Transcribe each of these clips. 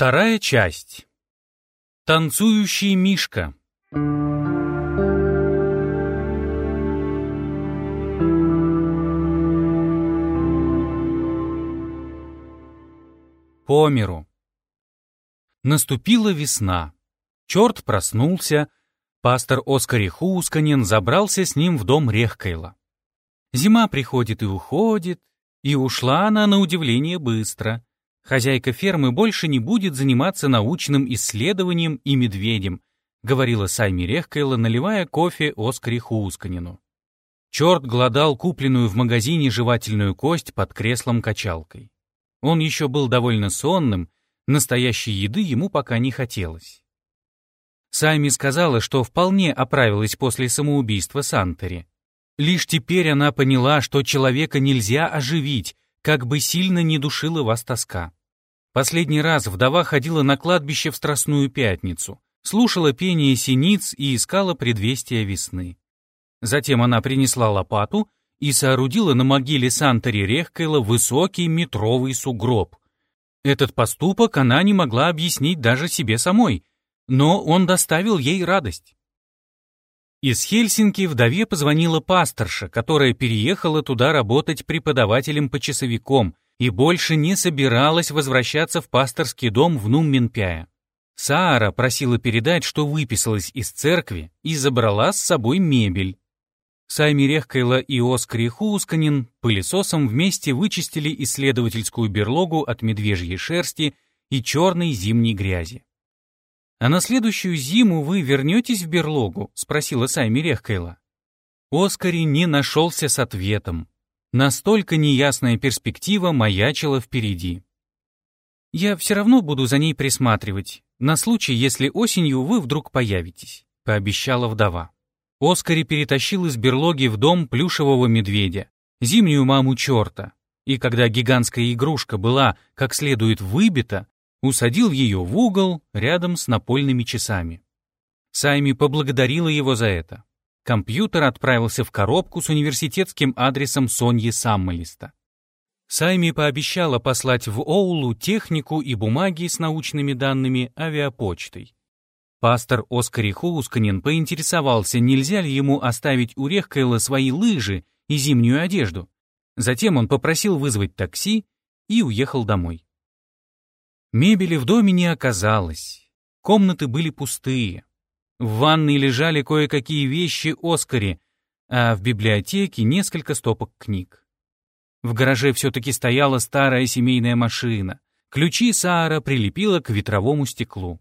Вторая часть. Танцующий мишка. По миру. Наступила весна. Черт проснулся. Пастор Оскар Хусканин забрался с ним в дом Рехкайла. Зима приходит и уходит, и ушла она на удивление быстро. Хозяйка фермы больше не будет заниматься научным исследованием и медведем, говорила Сайми Рехкайла, наливая кофе Оскаре Хусканину. Черт глодал купленную в магазине жевательную кость под креслом-качалкой. Он еще был довольно сонным, настоящей еды ему пока не хотелось. Сайми сказала, что вполне оправилась после самоубийства Сантери. Лишь теперь она поняла, что человека нельзя оживить, как бы сильно не душила вас тоска. Последний раз вдова ходила на кладбище в Страстную Пятницу, слушала пение синиц и искала предвестия весны. Затем она принесла лопату и соорудила на могиле Сантори Рехкайла высокий метровый сугроб. Этот поступок она не могла объяснить даже себе самой, но он доставил ей радость. Из Хельсинки вдове позвонила пасторша, которая переехала туда работать преподавателем-почасовиком и больше не собиралась возвращаться в пасторский дом в Нумменпяя. Саара просила передать, что выписалась из церкви и забрала с собой мебель. Сайми Рехкайла и Оскари Хусканин пылесосом вместе вычистили исследовательскую берлогу от медвежьей шерсти и черной зимней грязи. «А на следующую зиму вы вернетесь в берлогу?» — спросила Сайми Рехкайла. Оскари не нашелся с ответом. Настолько неясная перспектива маячила впереди. «Я все равно буду за ней присматривать, на случай, если осенью вы вдруг появитесь», — пообещала вдова. Оскари перетащил из берлоги в дом плюшевого медведя, зимнюю маму черта, и когда гигантская игрушка была как следует выбита, усадил ее в угол рядом с напольными часами. Сайми поблагодарила его за это. Компьютер отправился в коробку с университетским адресом Соньи Саммолиста. Сайми пообещала послать в Оулу технику и бумаги с научными данными авиапочтой. Пастор Оскар Хусканин поинтересовался, нельзя ли ему оставить у Рехкайла свои лыжи и зимнюю одежду. Затем он попросил вызвать такси и уехал домой. Мебели в доме не оказалось. Комнаты были пустые. В ванной лежали кое-какие вещи Оскари, а в библиотеке несколько стопок книг. В гараже все-таки стояла старая семейная машина. Ключи Саара прилепила к ветровому стеклу.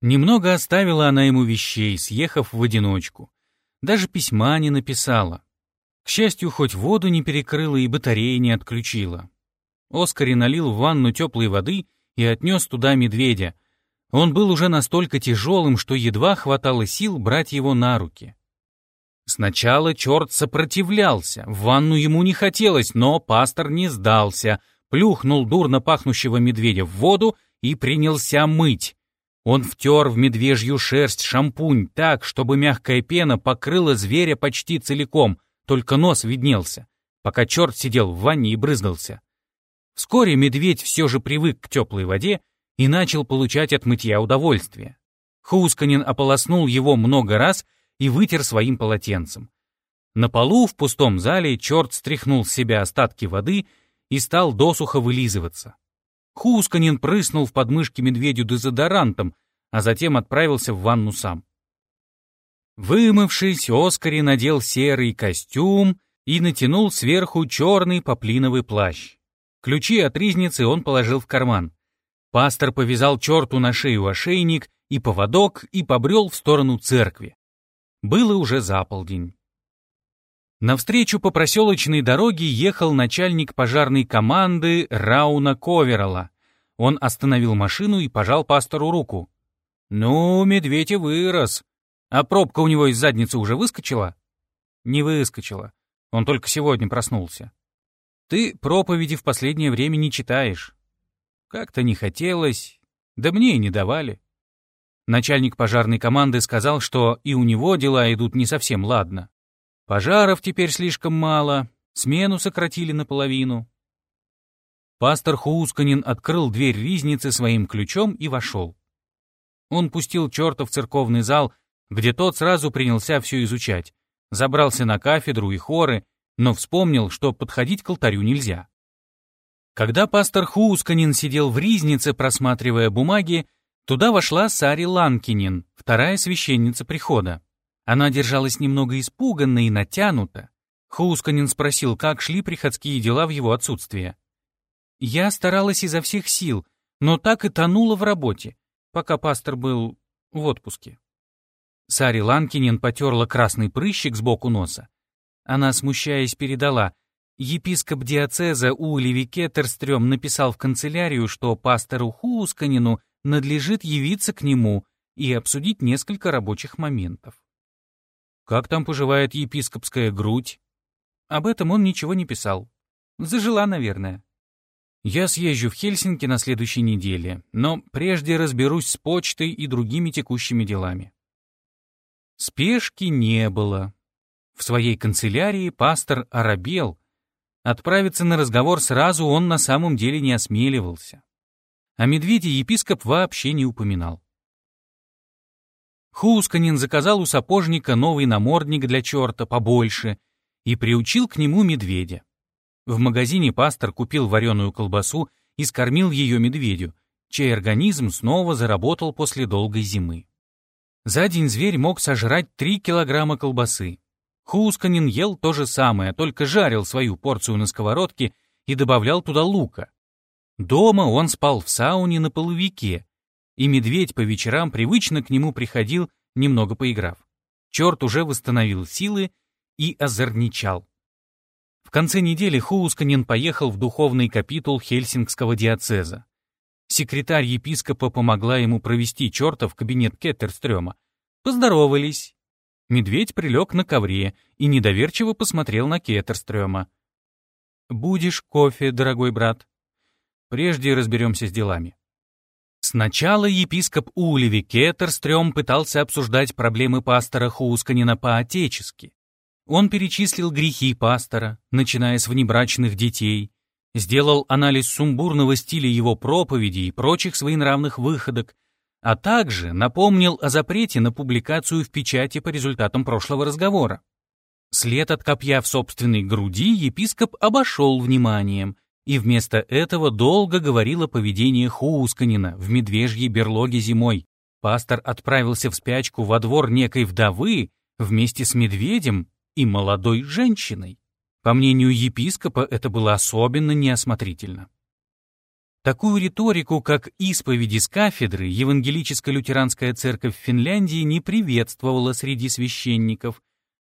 Немного оставила она ему вещей, съехав в одиночку. Даже письма не написала. К счастью, хоть воду не перекрыла и батареи не отключила. Оскари налил в ванну теплой воды и отнес туда медведя. Он был уже настолько тяжелым, что едва хватало сил брать его на руки. Сначала черт сопротивлялся, в ванну ему не хотелось, но пастор не сдался, плюхнул дурно пахнущего медведя в воду и принялся мыть. Он втер в медвежью шерсть шампунь так, чтобы мягкая пена покрыла зверя почти целиком, только нос виднелся, пока черт сидел в ванне и брызгался. Вскоре медведь все же привык к теплой воде и начал получать от мытья удовольствие. Хусканин ополоснул его много раз и вытер своим полотенцем. На полу в пустом зале черт стряхнул с себя остатки воды и стал досуха вылизываться. Хусканин прыснул в подмышки медведю дезодорантом, а затем отправился в ванну сам. Вымывшись, Оскари надел серый костюм и натянул сверху черный поплиновый плащ. Ключи от ризницы он положил в карман. Пастор повязал черту на шею ошейник и поводок и побрел в сторону церкви. Было уже заполдень. Навстречу по проселочной дороге ехал начальник пожарной команды Рауна Коверала. Он остановил машину и пожал пастору руку. «Ну, медведь и вырос. А пробка у него из задницы уже выскочила?» «Не выскочила. Он только сегодня проснулся». Ты проповеди в последнее время не читаешь. Как-то не хотелось, да мне и не давали. Начальник пожарной команды сказал, что и у него дела идут не совсем ладно. Пожаров теперь слишком мало, смену сократили наполовину. Пастор Хуусканин открыл дверь ризницы своим ключом и вошел. Он пустил черта в церковный зал, где тот сразу принялся все изучать, забрался на кафедру и хоры, но вспомнил, что подходить к алтарю нельзя. Когда пастор Хуусканин сидел в ризнице, просматривая бумаги, туда вошла Сари Ланкинин, вторая священница прихода. Она держалась немного испуганно и натянуто. Хуусканин спросил, как шли приходские дела в его отсутствие. «Я старалась изо всех сил, но так и тонула в работе, пока пастор был в отпуске». Сари Ланкинин потерла красный прыщик сбоку носа. Она, смущаясь, передала. Епископ диацеза Уливи Кеттерстрём написал в канцелярию, что пастору Хуусканину надлежит явиться к нему и обсудить несколько рабочих моментов. Как там поживает епископская грудь? Об этом он ничего не писал. Зажила, наверное. Я съезжу в Хельсинки на следующей неделе, но прежде разберусь с почтой и другими текущими делами. Спешки не было. В своей канцелярии пастор оробел. Отправиться на разговор сразу он на самом деле не осмеливался. О медведе епископ вообще не упоминал. Хусканин заказал у сапожника новый намордник для черта побольше и приучил к нему медведя. В магазине пастор купил вареную колбасу и скормил ее медведю, чей организм снова заработал после долгой зимы. За день зверь мог сожрать 3 килограмма колбасы. Хусканин ел то же самое, только жарил свою порцию на сковородке и добавлял туда лука. Дома он спал в сауне на половике, и медведь по вечерам привычно к нему приходил, немного поиграв. Черт уже восстановил силы и озорничал. В конце недели Хуусканин поехал в духовный капитул Хельсингского диацеза. Секретарь епископа помогла ему провести черта в кабинет Кеттерстрёма. Поздоровались. Медведь прилег на ковре и недоверчиво посмотрел на Кеттерстрёма. «Будешь кофе, дорогой брат?» «Прежде разберемся с делами». Сначала епископ Улеви Кеттерстрём пытался обсуждать проблемы пастора Хусканина по-отечески. Он перечислил грехи пастора, начиная с внебрачных детей, сделал анализ сумбурного стиля его проповеди и прочих своенравных выходок, а также напомнил о запрете на публикацию в печати по результатам прошлого разговора. След от копья в собственной груди епископ обошел вниманием и вместо этого долго говорил о поведении Хуусканина в медвежьей берлоге зимой. Пастор отправился в спячку во двор некой вдовы вместе с медведем и молодой женщиной. По мнению епископа, это было особенно неосмотрительно. Такую риторику, как исповеди с кафедры, Евангелическо-лютеранская церковь в Финляндии не приветствовала среди священников,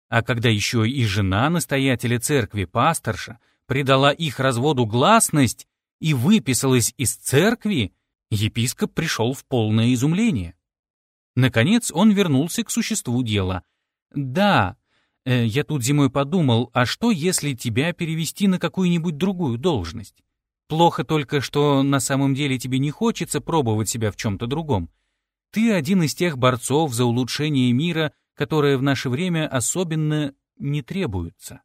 а когда еще и жена настоятеля церкви, пасторша, придала их разводу гласность и выписалась из церкви, епископ пришел в полное изумление. Наконец он вернулся к существу дела. Да, э, я тут зимой подумал, а что, если тебя перевести на какую-нибудь другую должность? Плохо только, что на самом деле тебе не хочется пробовать себя в чем-то другом. Ты один из тех борцов за улучшение мира, которое в наше время особенно не требуется.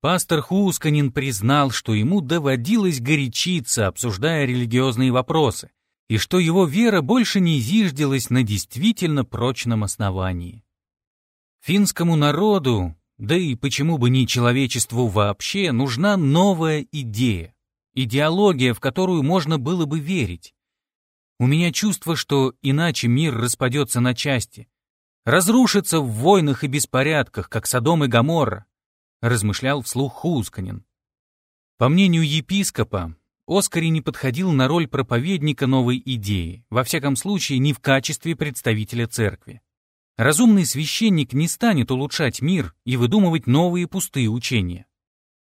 Пастор Хусканин признал, что ему доводилось горячиться, обсуждая религиозные вопросы, и что его вера больше не зиждилась на действительно прочном основании. Финскому народу, да и почему бы не человечеству вообще, нужна новая идея. Идеология, в которую можно было бы верить. У меня чувство, что иначе мир распадется на части, разрушится в войнах и беспорядках, как Содом и Гоморра, размышлял вслух Хусканин. По мнению епископа, Оскари не подходил на роль проповедника новой идеи, во всяком случае не в качестве представителя церкви. Разумный священник не станет улучшать мир и выдумывать новые пустые учения.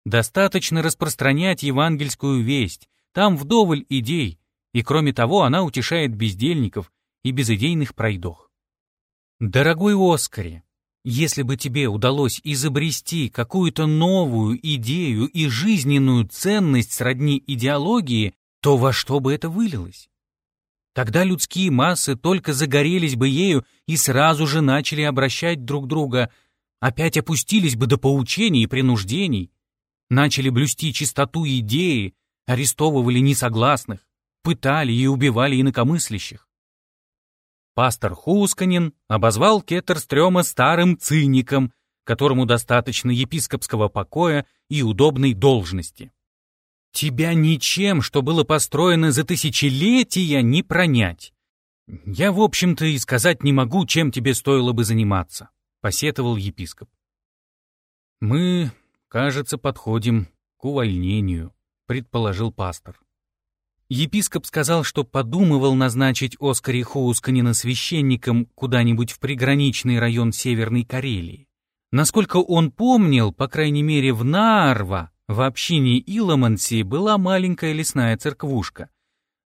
Достаточно распространять евангельскую весть, там вдоволь идей, и кроме того она утешает бездельников и безыдейных пройдох. Дорогой Оскаре, если бы тебе удалось изобрести какую-то новую идею и жизненную ценность сродни идеологии, то во что бы это вылилось? Тогда людские массы только загорелись бы ею и сразу же начали обращать друг друга, опять опустились бы до поучений и принуждений, начали блюсти чистоту идеи, арестовывали несогласных, пытали и убивали инакомыслящих. Пастор Хусканин обозвал Кеттерстрёма старым циником, которому достаточно епископского покоя и удобной должности. Тебя ничем, что было построено за тысячелетия, не пронять. Я, в общем-то, и сказать не могу, чем тебе стоило бы заниматься, посетовал епископ. Мы, кажется, подходим к увольнению, предположил пастор. Епископ сказал, что подумывал назначить Оскари Хоусканина священником куда-нибудь в приграничный район Северной Карелии. Насколько он помнил, по крайней мере в Нарва, в общине Иламанси была маленькая лесная церквушка.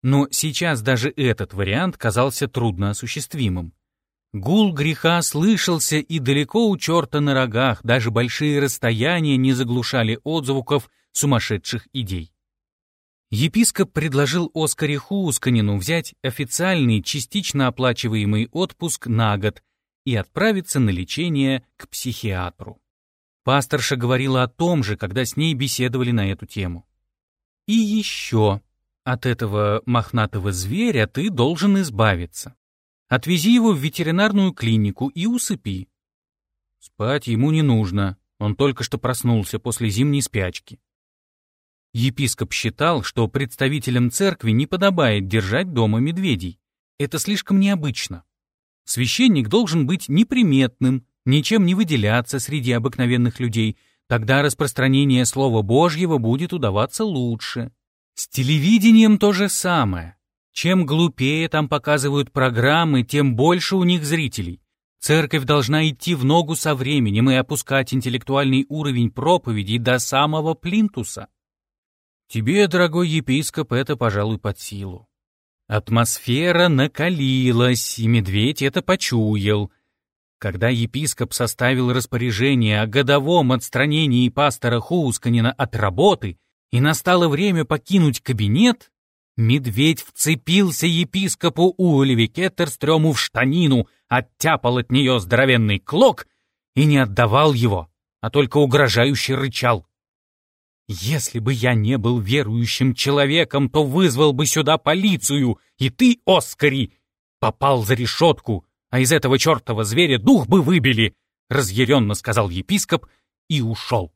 Но сейчас даже этот вариант казался трудноосуществимым. Гул греха слышался и далеко у черта на рогах, даже большие расстояния не заглушали отзвуков сумасшедших идей. Епископ предложил Оскаре Хуусканину взять официальный частично оплачиваемый отпуск на год и отправиться на лечение к психиатру. Пасторша говорила о том же, когда с ней беседовали на эту тему. «И еще, от этого мохнатого зверя ты должен избавиться. Отвези его в ветеринарную клинику и усыпи. Спать ему не нужно, он только что проснулся после зимней спячки. Епископ считал, что представителям церкви не подобает держать дома медведей. Это слишком необычно. Священник должен быть неприметным, ничем не выделяться среди обыкновенных людей, тогда распространение Слова Божьего будет удаваться лучше. С телевидением то же самое. Чем глупее там показывают программы, тем больше у них зрителей. Церковь должна идти в ногу со временем и опускать интеллектуальный уровень проповедей до самого плинтуса. Тебе, дорогой епископ, это, пожалуй, под силу. Атмосфера накалилась, и медведь это почуял. Когда епископ составил распоряжение о годовом отстранении пастора Хусканина от работы, и настало время покинуть кабинет, медведь вцепился епископу Ульви Кеттерстрёму в штанину, оттяпал от нее здоровенный клок и не отдавал его, а только угрожающе рычал. Если бы я не был верующим человеком, то вызвал бы сюда полицию, и ты, Оскари, попал за решетку, а из этого чертова зверя дух бы выбили, — разъяренно сказал епископ и ушел.